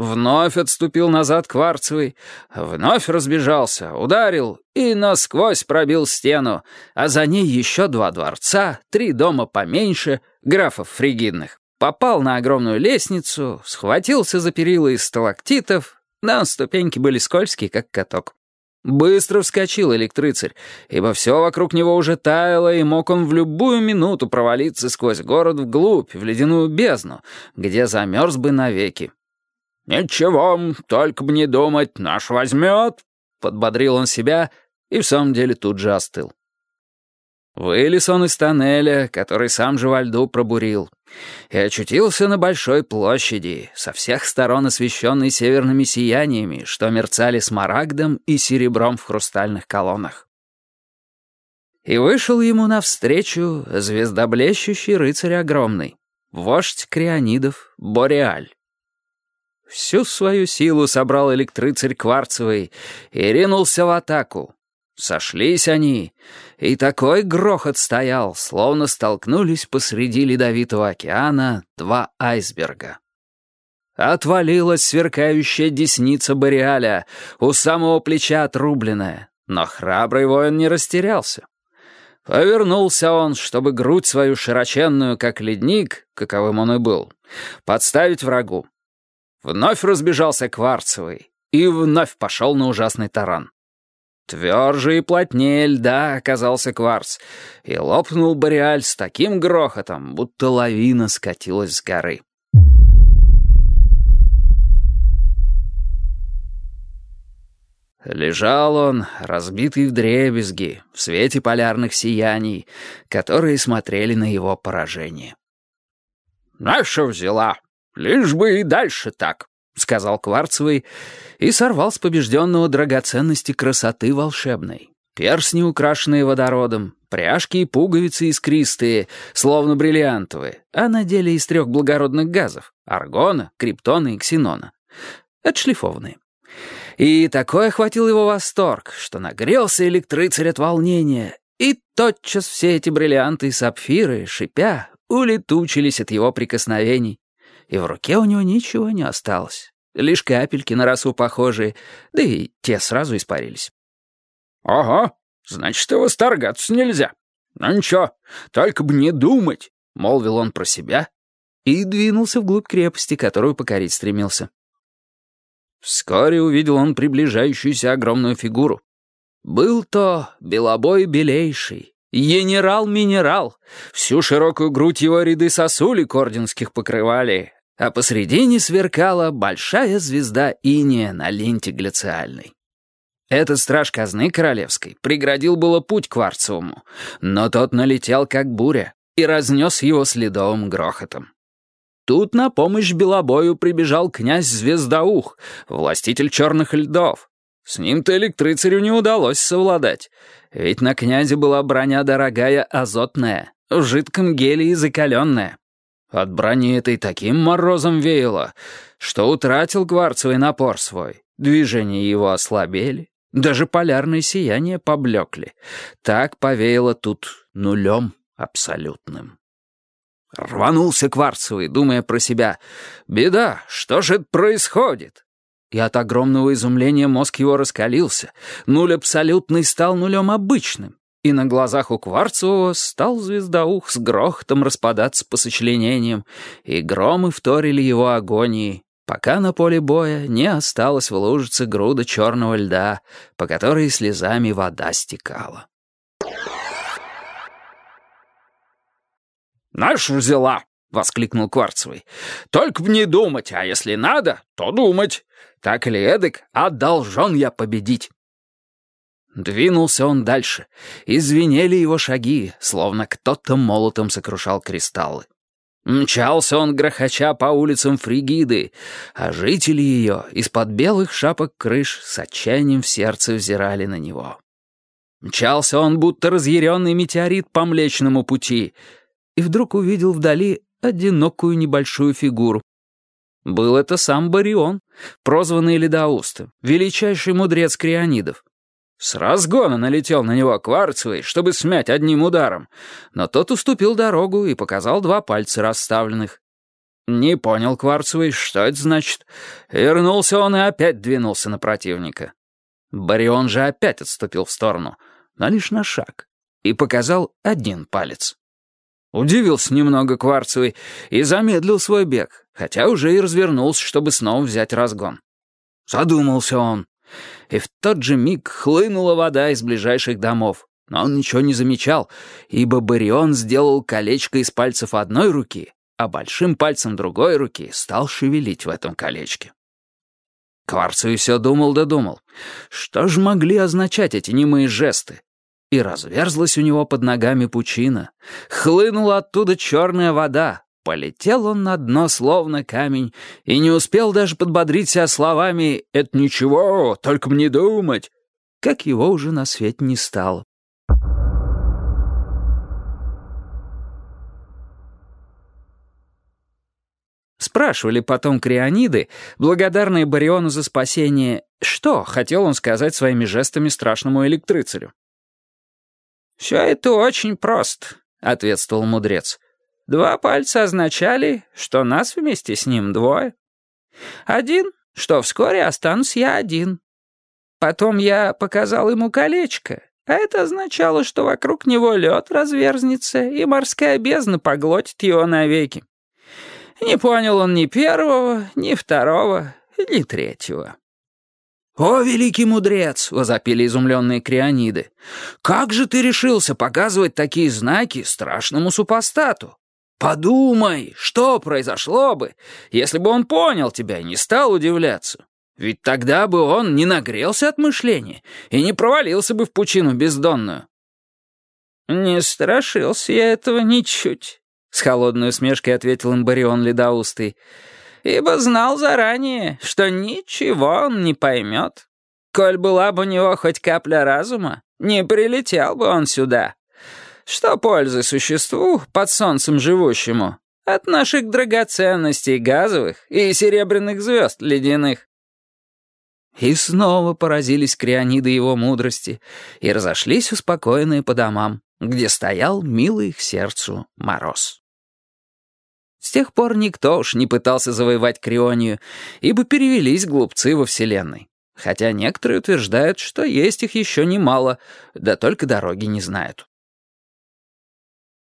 Вновь отступил назад Кварцевый, вновь разбежался, ударил и насквозь пробил стену, а за ней еще два дворца, три дома поменьше, графов фригидных. Попал на огромную лестницу, схватился за перила из сталактитов, но ступеньки были скользкие, как каток. Быстро вскочил электрыцарь, ибо все вокруг него уже таяло, и мог он в любую минуту провалиться сквозь город вглубь, в ледяную бездну, где замерз бы навеки. «Ничего, только бы не думать, наш возьмет», — подбодрил он себя и в самом деле тут же остыл. Вылез он из тоннеля, который сам же во льду пробурил, и очутился на большой площади, со всех сторон освещенной северными сияниями, что мерцали смарагдом и серебром в хрустальных колоннах. И вышел ему навстречу звездоблещущий рыцарь огромный, вождь крионидов Бореаль. Всю свою силу собрал электрыцарь Кварцевый и ринулся в атаку, Сошлись они, и такой грохот стоял, словно столкнулись посреди ледовитого океана два айсберга. Отвалилась сверкающая десница Бориаля, у самого плеча отрубленная, но храбрый воин не растерялся. Повернулся он, чтобы грудь свою широченную, как ледник, каковым он и был, подставить врагу. Вновь разбежался Кварцевый и вновь пошел на ужасный таран. Тверже и плотнее льда оказался кварц, и лопнул Бореаль с таким грохотом, будто лавина скатилась с горы. Лежал он, разбитый в дребезги, в свете полярных сияний, которые смотрели на его поражение. «Наша взяла, лишь бы и дальше так», — сказал Кварцевый и сорвал с побежденного драгоценности красоты волшебной. Персни, украшенные водородом, пряжки и пуговицы искристые, словно бриллиантовые, а на деле из трех благородных газов — аргона, криптона и ксенона. Отшлифованные. И такой охватил его восторг, что нагрелся электрыцарь от волнения, и тотчас все эти бриллианты и сапфиры, шипя, улетучились от его прикосновений, и в руке у него ничего не осталось. Лишь капельки на росу похожие, да и те сразу испарились. «Ага, значит, и восторгаться нельзя. Ну ничего, только бы не думать», — молвил он про себя и двинулся вглубь крепости, которую покорить стремился. Вскоре увидел он приближающуюся огромную фигуру. Был то белобой белейший, генерал-минерал. Всю широкую грудь его ряды сосулек орденских покрывали, а посредине сверкала большая звезда иния на ленте глициальной. Этот страж казны королевской преградил было путь Кварцевому, но тот налетел как буря и разнес его следовым грохотом. Тут на помощь Белобою прибежал князь Звездоух, властитель черных льдов. С ним-то электрицарю не удалось совладать, ведь на князе была броня дорогая азотная, в жидком геле и закаленная. От брони этой таким морозом веяло, что утратил кварцевый напор свой. Движения его ослабели, даже полярные сияния поблекли. Так повеяло тут нулем абсолютным. Рванулся Кварцевый, думая про себя. «Беда, что же это происходит?» И от огромного изумления мозг его раскалился. Нуль абсолютный стал нулем обычным и на глазах у Кварцевого стал звездоух с грохотом распадаться по сочленениям, и громы вторили его агонии, пока на поле боя не осталось в лужице груда черного льда, по которой слезами вода стекала. «Наш взяла!» — воскликнул Кварцевый. «Только б не думать, а если надо, то думать. Так или эдак, одолжен я победить». Двинулся он дальше, и его шаги, словно кто-то молотом сокрушал кристаллы. Мчался он, грохоча по улицам Фригиды, а жители ее из-под белых шапок крыш с отчаянием в сердце взирали на него. Мчался он, будто разъяренный метеорит по Млечному пути, и вдруг увидел вдали одинокую небольшую фигуру. Был это сам Барион, прозванный Ледоустом, величайший мудрец крионидов. С разгона налетел на него Кварцевый, чтобы смять одним ударом, но тот уступил дорогу и показал два пальца расставленных. Не понял Кварцевый, что это значит. Вернулся он и опять двинулся на противника. Барион же опять отступил в сторону, но лишь на шаг, и показал один палец. Удивился немного Кварцевый и замедлил свой бег, хотя уже и развернулся, чтобы снова взять разгон. Задумался он, и в тот же миг хлынула вода из ближайших домов, но он ничего не замечал, ибо Барион сделал колечко из пальцев одной руки а большим пальцем другой руки стал шевелить в этом колечке. Кварцевый все думал да думал. Что же могли означать эти немые жесты? И разверзлась у него под ногами пучина. Хлынула оттуда черная вода. Полетел он на дно, словно камень, и не успел даже подбодрить себя словами «Это ничего, только мне думать», как его уже на свете не стало. Спрашивали потом криониды, благодарные Бариону за спасение, что хотел он сказать своими жестами страшному электрицелю. «Все это очень просто», — ответствовал мудрец. «Два пальца означали, что нас вместе с ним двое. Один, что вскоре останусь я один. Потом я показал ему колечко, а это означало, что вокруг него лед разверзнется, и морская бездна поглотит его навеки. Не понял он ни первого, ни второго, ни третьего. «О, великий мудрец!» — возопили изумленные криониды. «Как же ты решился показывать такие знаки страшному супостату? Подумай, что произошло бы, если бы он понял тебя и не стал удивляться? Ведь тогда бы он не нагрелся от мышления и не провалился бы в пучину бездонную». «Не страшился я этого ничуть», — с холодной усмешкой ответил Имбарион Ледоустый. «Ибо знал заранее, что ничего он не поймет. Коль была бы у него хоть капля разума, не прилетел бы он сюда. Что пользы существу, под солнцем живущему, от наших драгоценностей газовых и серебряных звезд ледяных?» И снова поразились криониды его мудрости и разошлись успокоенные по домам, где стоял милый их сердцу мороз. С тех пор никто уж не пытался завоевать Крионию, ибо перевелись глупцы во Вселенной. Хотя некоторые утверждают, что есть их еще немало, да только дороги не знают.